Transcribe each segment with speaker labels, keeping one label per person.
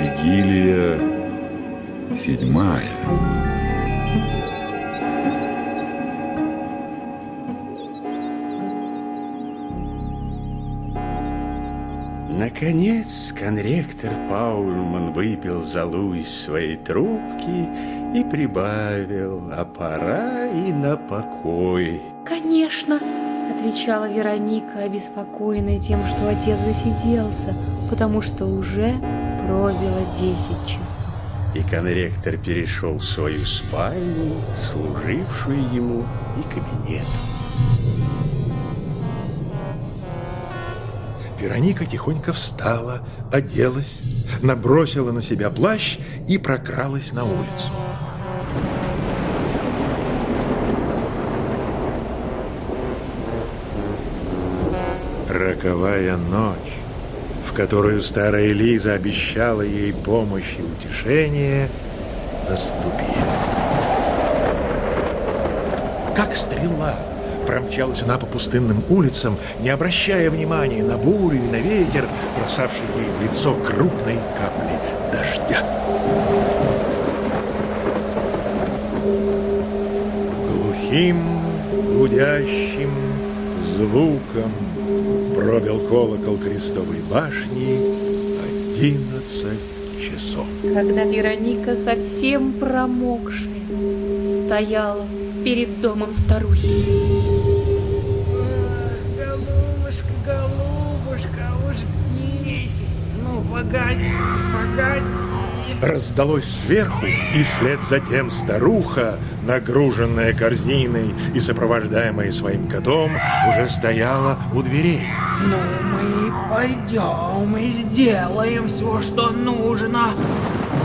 Speaker 1: Вигилия седьмая.
Speaker 2: Наконец конректор Паульман выпил залу из своей трубки и прибавил, а пора и на покой.
Speaker 3: Конечно, отвечала Вероника, обеспокоенная тем, что отец засиделся, потому что уже пробило 10 часов.
Speaker 2: И конректор перешел в свою спальню, служившую ему и кабинет.
Speaker 4: Вероника тихонько встала, оделась, набросила на себя плащ и прокралась на улицу. Роковая ночь, в которую старая Лиза обещала ей помощь и утешение, наступила. Как стрела промчалась она по пустынным улицам, не обращая внимания на бурю и на ветер, бросавший ей в лицо крупные капли дождя. Глухим, гудящим звуком пробил колокол крестовой башни одиннадцать часов.
Speaker 3: Когда Вероника, совсем промокшая, стояла перед домом старухи.
Speaker 5: Голубушка, голубушка, уж здесь. Ну, погоди, погоди.
Speaker 4: Раздалось сверху, и вслед за тем старуха, нагруженная корзиной и сопровождаемая своим котом, уже стояла у дверей.
Speaker 5: Ну, мы пойдем и сделаем все, что нужно.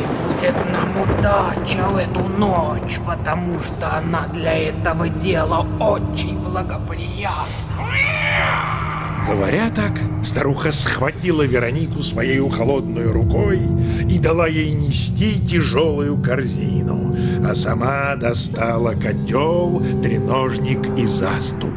Speaker 5: И будет нам удача в эту ночь, потому что она для этого дела очень благоприятна.
Speaker 4: Говоря так, старуха схватила Веронику своей холодной рукой и дала ей нести тяжелую корзину, а сама достала котел, треножник и заступ.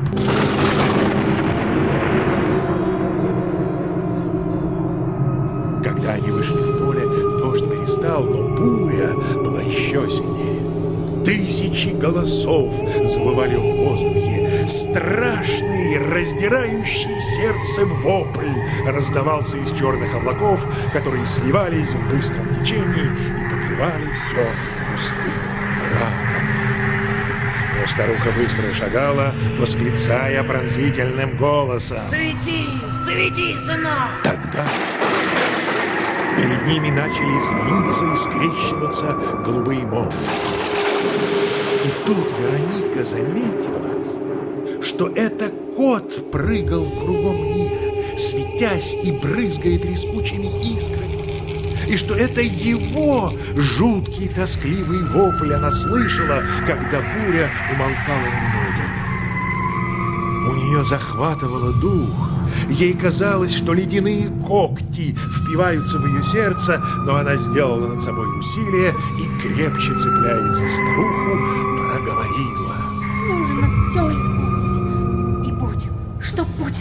Speaker 4: Когда они вышли в поле, дождь перестал, но буря была еще сильнее. Тысячи голосов завывали в воздухе. Страшный, раздирающий сердце вопль раздавался из черных облаков, которые сливались в быстром течении и покрывали все густым мраком. Но старуха быстро шагала, восклицая пронзительным голосом.
Speaker 5: Свети, свети, сынок!
Speaker 4: Тогда перед ними начали змеиться и скрещиваться голубые молнии. И тут Вероника заметила, что это кот прыгал кругом них, светясь и брызгая трескучими искрами. И что это его жуткий тоскливый вопль она слышала, когда буря умолкала на минуту. У нее захватывало дух. Ей казалось, что ледяные когти впиваются в ее сердце, но она сделала над собой усилие и, крепче цепляясь за старуху, проговорила.
Speaker 3: Нужно все исполнить. Что будет.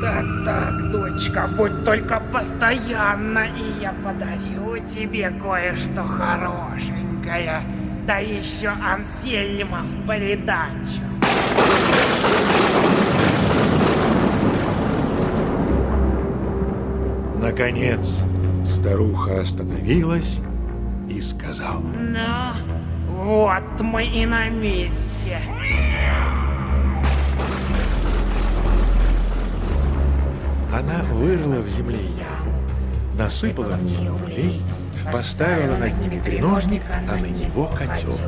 Speaker 5: Так, так, дочка, будь только постоянно, и я подарю тебе кое-что хорошенькое. Да еще Ансельма в придачу.
Speaker 4: Наконец, старуха остановилась и сказала.
Speaker 5: Ну, вот мы и на месте.
Speaker 4: Она вырыла в земле яму, насыпала в нее углей, поставила над ними треножник, а на него котел.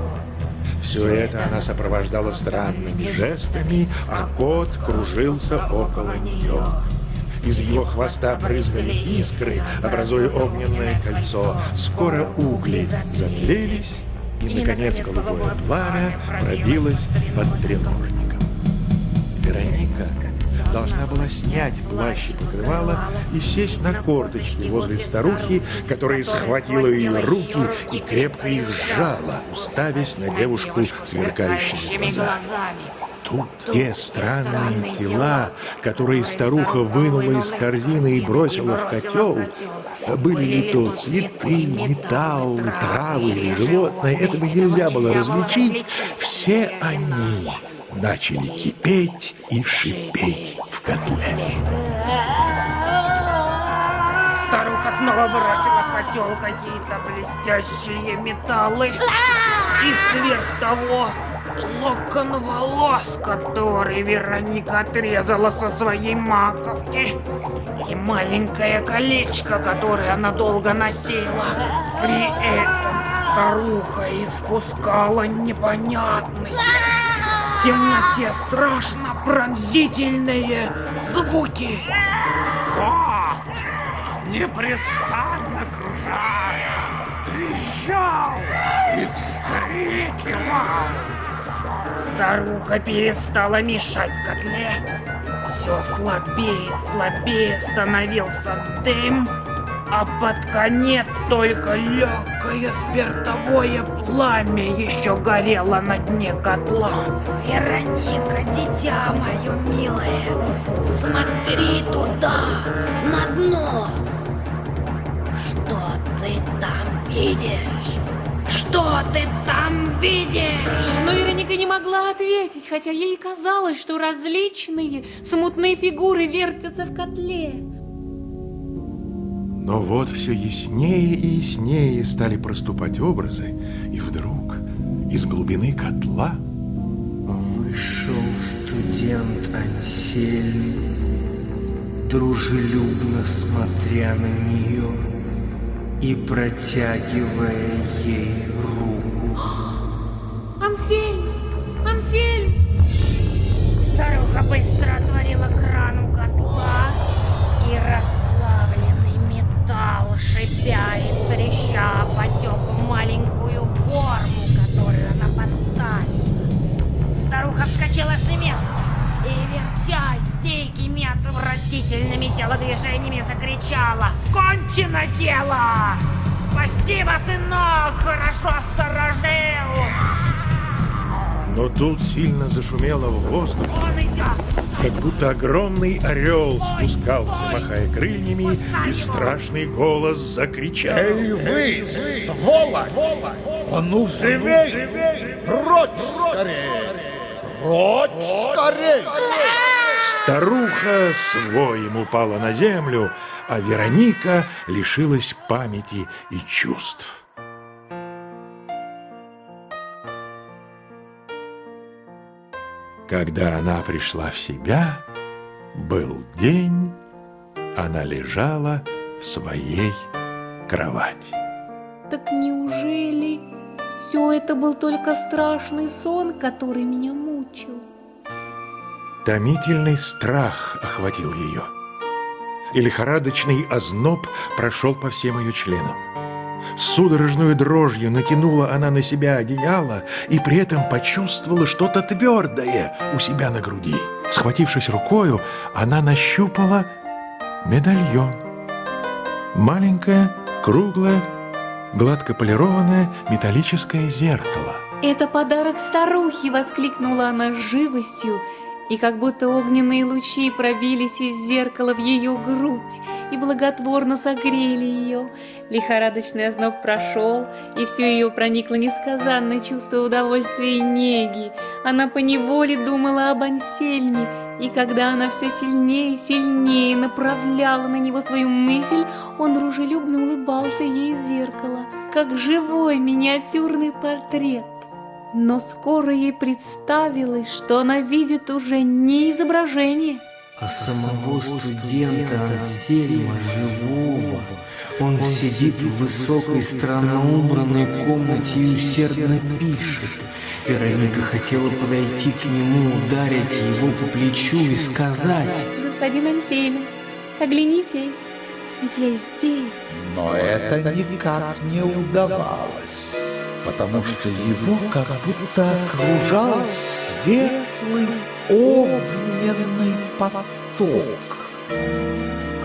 Speaker 4: Все это она сопровождала странными жестами, а кот кружился около нее. Из его хвоста брызгали искры, образуя огненное кольцо. Скоро угли затлелись, и, наконец, голубое пламя пробилось под треножником. Вероника должна была снять плащ и покрывало и сесть на корточки возле старухи, которая схватила ее руки и крепко их сжала, уставясь на девушку сверкающими глазами. тут те странные тела, которые старуха вынула из корзины и бросила в котел, были ли то цветы, металл, травы или животные, этого нельзя было различить, все они начали кипеть и шипеть в котле.
Speaker 5: Старуха снова бросила в котел какие-то блестящие металлы. И сверх того локон волос, который Вероника отрезала со своей маковки. И маленькое колечко, которое она долго носила. При этом старуха испускала непонятный в темноте страшно пронзительные звуки.
Speaker 6: Кот, непрестанно кружась, визжал и вскрикивал.
Speaker 5: Старуха перестала мешать в котле. Все слабее и слабее становился дым, а под конец только легкое спиртовое пламя еще горело на дне котла.
Speaker 7: Вероника, дитя мое милое, смотри туда, на дно. Что ты там видишь? Что ты там видишь?
Speaker 3: Но Вероника не могла ответить, хотя ей казалось, что различные смутные фигуры вертятся в котле.
Speaker 4: Но вот все яснее и яснее стали проступать образы, и вдруг из глубины котла
Speaker 8: Вышел студент Ансельм, дружелюбно смотря на нее и протягивая ей руку.
Speaker 3: Ансельм!
Speaker 7: Шипя и треща, потек в маленькую форму, которую она подставила. Старуха вскочила с места и, вертясь дикими отвратительными телодвижениями, закричала «Кончено дело! Спасибо, сынок! Хорошо сторожил!»
Speaker 4: Но тут сильно зашумело в воздухе, как будто огромный орел спускался, махая крыльями, и страшный голос закричал.
Speaker 6: Эй вы, сволочь! Он уже живей! Прочь скорее! Прочь скорее!
Speaker 4: Старуха своим упала на землю, а Вероника лишилась памяти и чувств. Когда она пришла в себя, был день, она лежала в своей кровати.
Speaker 3: Так неужели все это был только страшный сон, который меня мучил?
Speaker 4: Томительный страх охватил ее, и лихорадочный озноб прошел по всем ее членам. Судорожную дрожью натянула она на себя одеяло и при этом почувствовала что-то твердое у себя на груди. Схватившись рукою, она нащупала медальон. Маленькое, круглое, гладко полированное металлическое зеркало.
Speaker 3: Это подарок старухи, воскликнула она с живостью, и как будто огненные лучи пробились из зеркала в ее грудь и благотворно согрели ее. Лихорадочный озноб прошел, и все ее проникло несказанное чувство удовольствия и неги. Она поневоле думала об Ансельме, и когда она все сильнее и сильнее направляла на него свою мысль, он дружелюбно улыбался ей из зеркала, как живой миниатюрный портрет. Но скоро ей представилось, что она видит уже не изображение,
Speaker 8: А самого студента Ансельма живого. он сидит в высокой странноубранной комнате и усердно пишет. Вероника хотела подойти к нему, ударить его по плечу и сказать
Speaker 3: господин Ансельм, оглянитесь, ведь я здесь.
Speaker 6: Но это никак не удавалось, потому что его как будто окружал светлый огненный поток.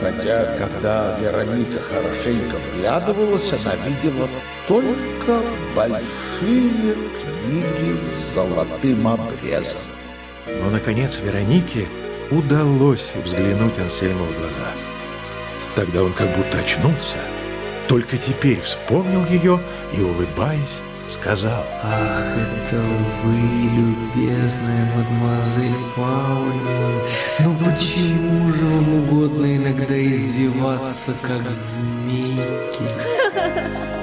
Speaker 6: Хотя, когда Вероника хорошенько вглядывалась, она видела только большие книги с золотым обрезом.
Speaker 4: Но, наконец, Веронике удалось взглянуть Ансельму в глаза. Тогда он как будто очнулся, только теперь вспомнил ее и, улыбаясь, сказал.
Speaker 8: Ах, это вы, любезная мадемуазель Паульман. Но почему же вам угодно иногда извиваться, как змейки?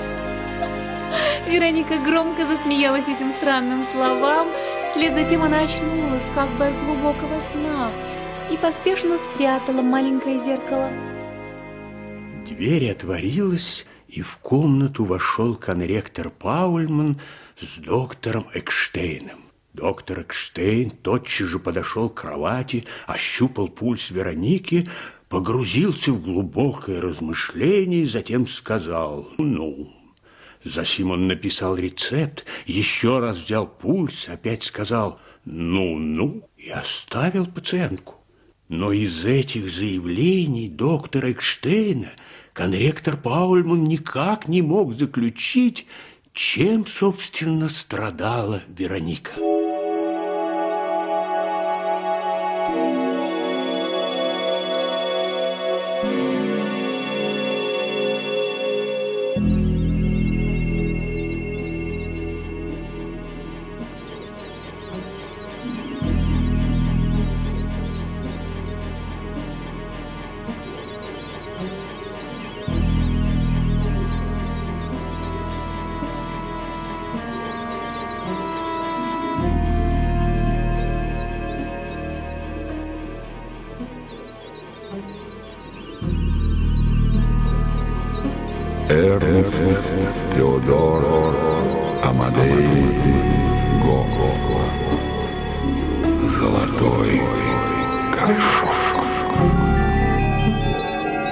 Speaker 3: Вероника громко засмеялась этим странным словам. Вслед за тем она очнулась, как бы от глубокого сна, и поспешно спрятала маленькое зеркало.
Speaker 2: Дверь отворилась, и в комнату вошел конректор Паульман с доктором Экштейном. Доктор Экштейн тотчас же подошел к кровати, ощупал пульс Вероники, погрузился в глубокое размышление и затем сказал «Ну». Засим он написал рецепт, еще раз взял пульс, опять сказал «ну-ну» и оставил пациентку. Но из этих заявлений доктора Экштейна конректор Паульман никак не мог заключить, чем, собственно, страдала Вероника.
Speaker 1: Эрнст Теодор Амадей Гог. Золотой горшок.